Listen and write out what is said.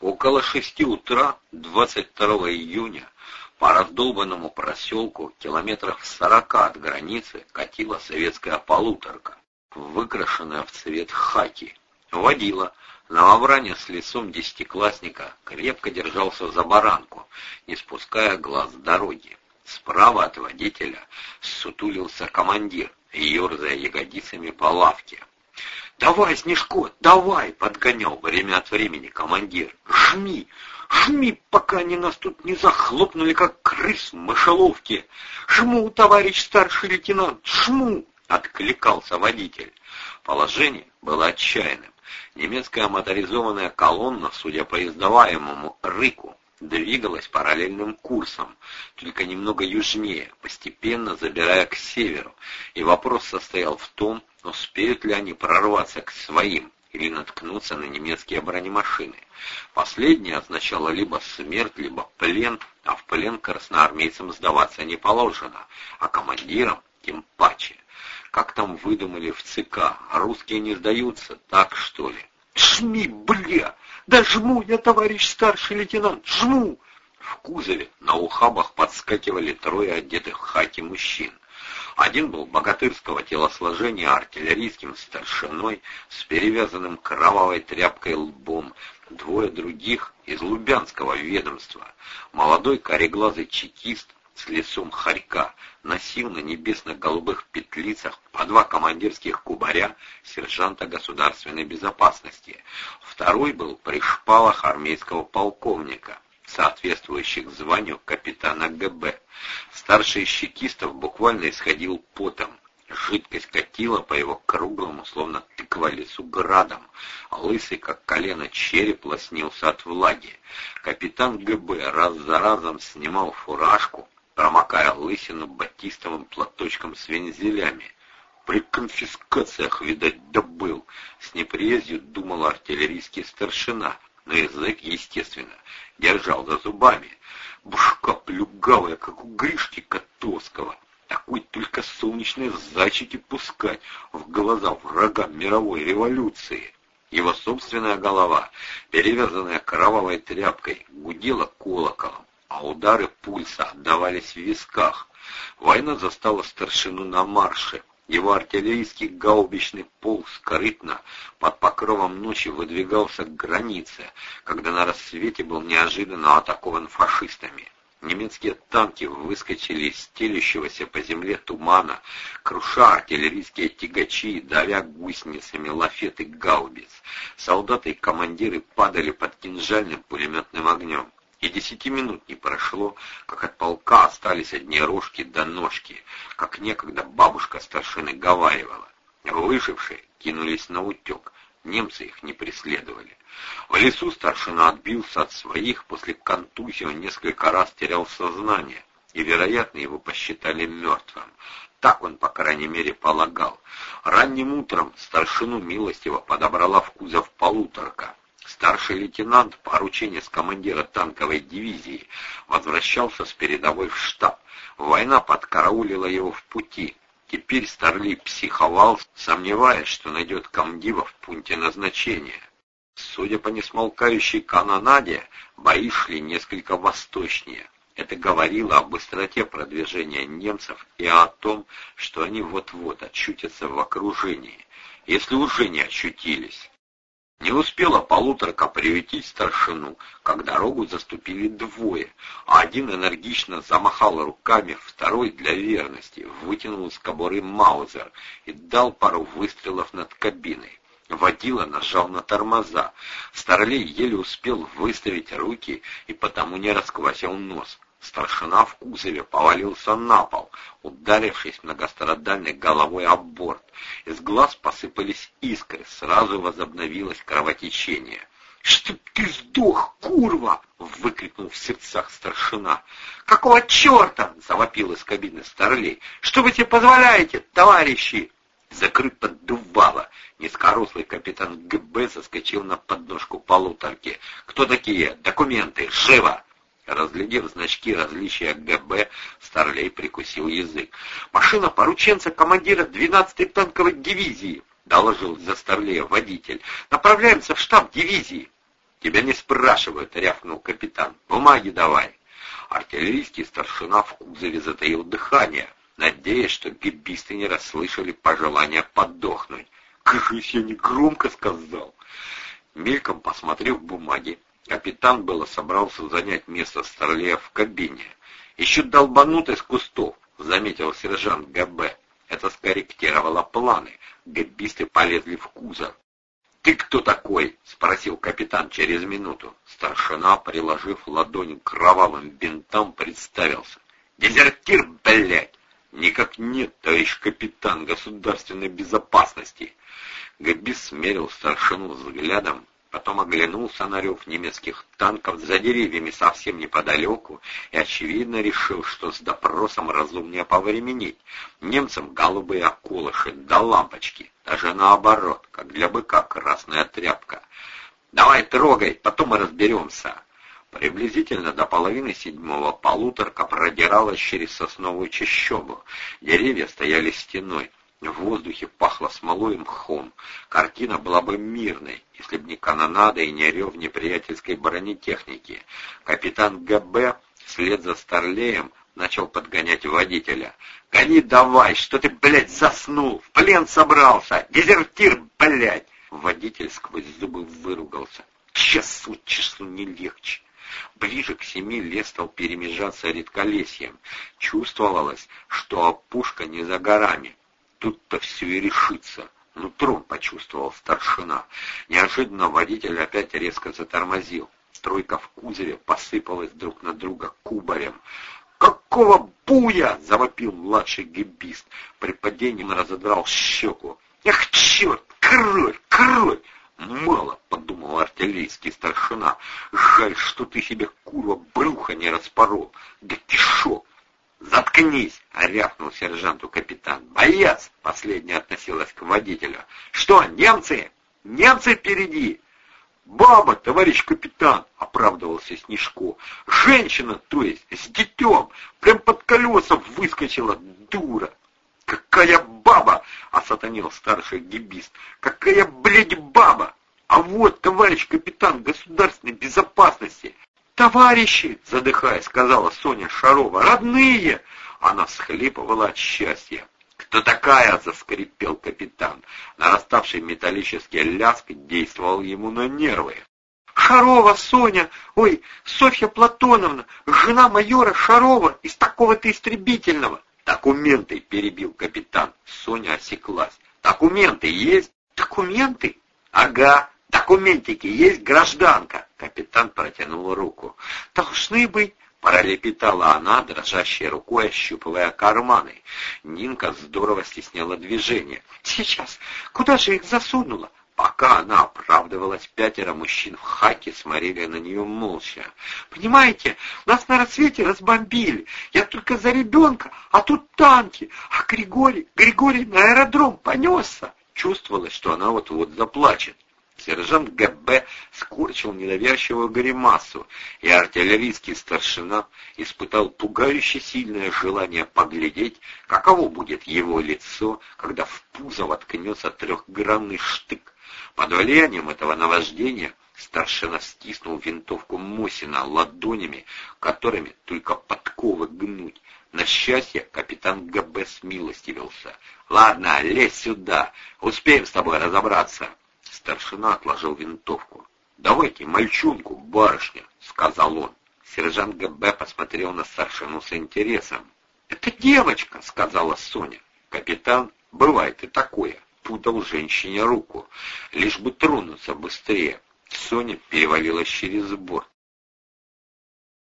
Около шести утра 22 июня по раздолбанному проселку километрах в сорока от границы катила советская полуторка, выкрашенная в цвет хаки. Водила, новобранец с лицом десятиклассника, крепко держался за баранку, не спуская глаз с дороги. Справа от водителя сутулился командир, ерзая ягодицами по лавке. «Давай, Снежко, давай!» — подгонял время от времени командир. «Жми! Жми, пока они нас тут не захлопнули, как крыс в мышеловке! Жму, товарищ старший лейтенант, жму!» — откликался водитель. Положение было отчаянным. Немецкая моторизованная колонна, судя по издаваемому рыку, двигалась параллельным курсом, только немного южнее, постепенно забирая к северу, и вопрос состоял в том, успеют ли они прорваться к своим или наткнуться на немецкие бронемашины. Последнее означало либо смерть, либо плен, а в плен красноармейцам сдаваться не положено, а командирам тем паче. Как там выдумали в ЦК, русские не сдаются, так что ли? «Жми, бля! Да жму я, товарищ старший лейтенант, жму!» В кузове на ухабах подскакивали трое одетых в хаки мужчин. Один был богатырского телосложения артиллерийским старшиной с перевязанным кровавой тряпкой лбом, двое других из лубянского ведомства. Молодой кореглазый чекист с лицом хорька носил на небесно-голубых петлицах по два командирских кубаря сержанта государственной безопасности. Второй был при шпалах армейского полковника, соответствующих званию капитана ГБ. Старший из чекистов буквально исходил потом. Жидкость катила по его круглому, словно тыква лицу градом, лысый, как колено, череп лоснился от влаги. Капитан ГБ раз за разом снимал фуражку, промокая лысину батистовым платочком с вензелями. При конфискациях, видать, добыл. С неприязнью думал артиллерийский старшина, но язык, естественно, держал за зубами. Бушка плюгавая, как у Гришки Котовского. Такой только солнечные зайчики пускать в глаза врагам мировой революции. Его собственная голова, перевязанная кровавой тряпкой, гудела колоколом а удары пульса отдавались в висках. Война застала старшину на марше. Его артиллерийский гаубичный полк скрытно под покровом ночи выдвигался к границе, когда на рассвете был неожиданно атакован фашистами. Немецкие танки выскочили из стелющегося по земле тумана, круша артиллерийские тягачи, давя гусеницами лафеты гаубиц. Солдаты и командиры падали под кинжальным пулеметным огнем. И десяти минут не прошло, как от полка остались одни рожки до ножки, как некогда бабушка старшины говаривала. Выжившие кинулись на утек, немцы их не преследовали. В лесу старшина отбился от своих, после контузии он несколько раз терял сознание, и, вероятно, его посчитали мертвым. Так он, по крайней мере, полагал. Ранним утром старшину милостиво подобрала в кузов полуторка, Старший лейтенант, поручение с командира танковой дивизии, возвращался с передовой в штаб. Война подкараулила его в пути. Теперь Старлей психовал, сомневаясь, что найдет комдива в пункте назначения. Судя по несмолкающей канонаде, бои шли несколько восточнее. Это говорило о быстроте продвижения немцев и о том, что они вот-вот очутятся в окружении, если уже не очутились. Не успела полуторка приютить старшину, как дорогу заступили двое, а один энергично замахал руками, второй для верности вытянул из кобуры маузер и дал пару выстрелов над кабиной. Водила нажал на тормоза. Старлей еле успел выставить руки и потому не расквасил нос. Старшина в кузове повалился на пол, ударившись многострадальной головой об борт. Из глаз посыпались искры, сразу возобновилось кровотечение. «Чтоб ты сдох, курва!» — выкрикнул в сердцах старшина. «Какого черта?» — завопил из кабины Старлей. «Что вы себе позволяете, товарищи?» Закрыт поддувало. Низкорослый капитан ГБ соскочил на подножку полуторки. «Кто такие? Документы! Живо!» Разглядев значки различия ГБ, Старлей прикусил язык. «Машина порученца командира 12-й танковой дивизии», — доложил за Старлея водитель. «Направляемся в штаб дивизии». «Тебя не спрашивают», — рявкнул капитан. «Бумаги давай». Артиллерийский старшина в кузове затаил дыхание, надеясь, что гибисты не расслышали пожелания подохнуть. «Кажись, я не громко сказал». Мельком посмотрев бумаги, капитан было собрался занять место старлея в кабине. «Еще долбанут из кустов», — заметил сержант ГБ. Это скорректировало планы. Габисты полезли в кузов. «Ты кто такой?» — спросил капитан через минуту. Старшина, приложив ладонь к кровавым бинтам, представился. «Дезертир, блядь!» «Никак нет, товарищ капитан государственной безопасности!» Габис смерил старшину взглядом, Потом оглянулся на рев немецких танков за деревьями совсем неподалеку и, очевидно, решил, что с допросом разумнее повременить. Немцам голубые околыши да лампочки, даже наоборот, как для быка красная тряпка. «Давай трогай, потом мы разберемся». Приблизительно до половины седьмого полуторка продиралась через сосновую чащобу. Деревья стояли стеной. В воздухе пахло смолой и мхом. Картина была бы мирной, если б не канонада и не рев неприятельской бронетехники. Капитан ГБ вслед за Старлеем начал подгонять водителя. «Гони давай! Что ты, блядь, заснул? В плен собрался! Дезертир, блядь!» Водитель сквозь зубы выругался. «Часу часу не легче!» Ближе к семи лес стал перемежаться редколесьем. Чувствовалось, что опушка не за горами. Тут-то все и решится. Нутром почувствовал старшина. Неожиданно водитель опять резко затормозил. Тройка в кузове посыпалась друг на друга кубарем. «Какого буя!» — завопил младший гибист. При падении он разодрал щеку. «Эх, черт! Кровь! Кровь!» «Мало!» — подумал артиллерийский старшина. «Жаль, что ты себе, курва, брюха не распорол. Да кишок! «Заткнись!» — рявкнул сержанту капитан. «Боец!» — последняя относилась к водителю. «Что, немцы? Немцы впереди!» «Баба, товарищ капитан!» — оправдывался Снежко. «Женщина, то есть, с детем! Прям под колеса выскочила, дура!» «Какая баба!» — осатанил старший гибист. «Какая, блядь, баба! А вот, товарищ капитан государственной безопасности, «Товарищи!» — задыхаясь, сказала Соня Шарова. «Родные!» Она всхлипывала от счастья. «Кто такая?» — заскрипел капитан. Нараставший металлический ляск действовал ему на нервы. «Шарова, Соня! Ой, Софья Платоновна, жена майора Шарова из такого-то истребительного!» «Документы!» — перебил капитан. Соня осеклась. «Документы есть?» «Документы?» «Ага, Документики есть, гражданка?» Капитан протянул руку. «Должны быть». Пролепетала она, дрожащей рукой ощупывая карманы. Нинка здорово стесняла движение. «Сейчас! Куда же их засунула?» Пока она оправдывалась, пятеро мужчин в хаке смотрели на нее молча. «Понимаете, нас на рассвете разбомбили. Я только за ребенка, а тут танки. А Григорий, Григорий на аэродром понесся». Чувствовалось, что она вот-вот заплачет. Сержант ГБ скорчил недоверчивую гримасу, и артиллерийский старшина испытал пугающе сильное желание поглядеть, каково будет его лицо, когда в пузо воткнется трехгранный штык. Под влиянием этого наваждения старшина стиснул винтовку Мосина ладонями, которыми только подковы гнуть. На счастье, капитан ГБ смилостивился. «Ладно, лезь сюда, успеем с тобой разобраться». Старшина отложил винтовку. «Давайте мальчонку, барышня», — сказал он. Сержант ГБ посмотрел на старшину с интересом. «Это девочка», — сказала Соня. Капитан, бывает и такое, путал женщине руку, лишь бы тронуться быстрее. Соня перевалилась через борт.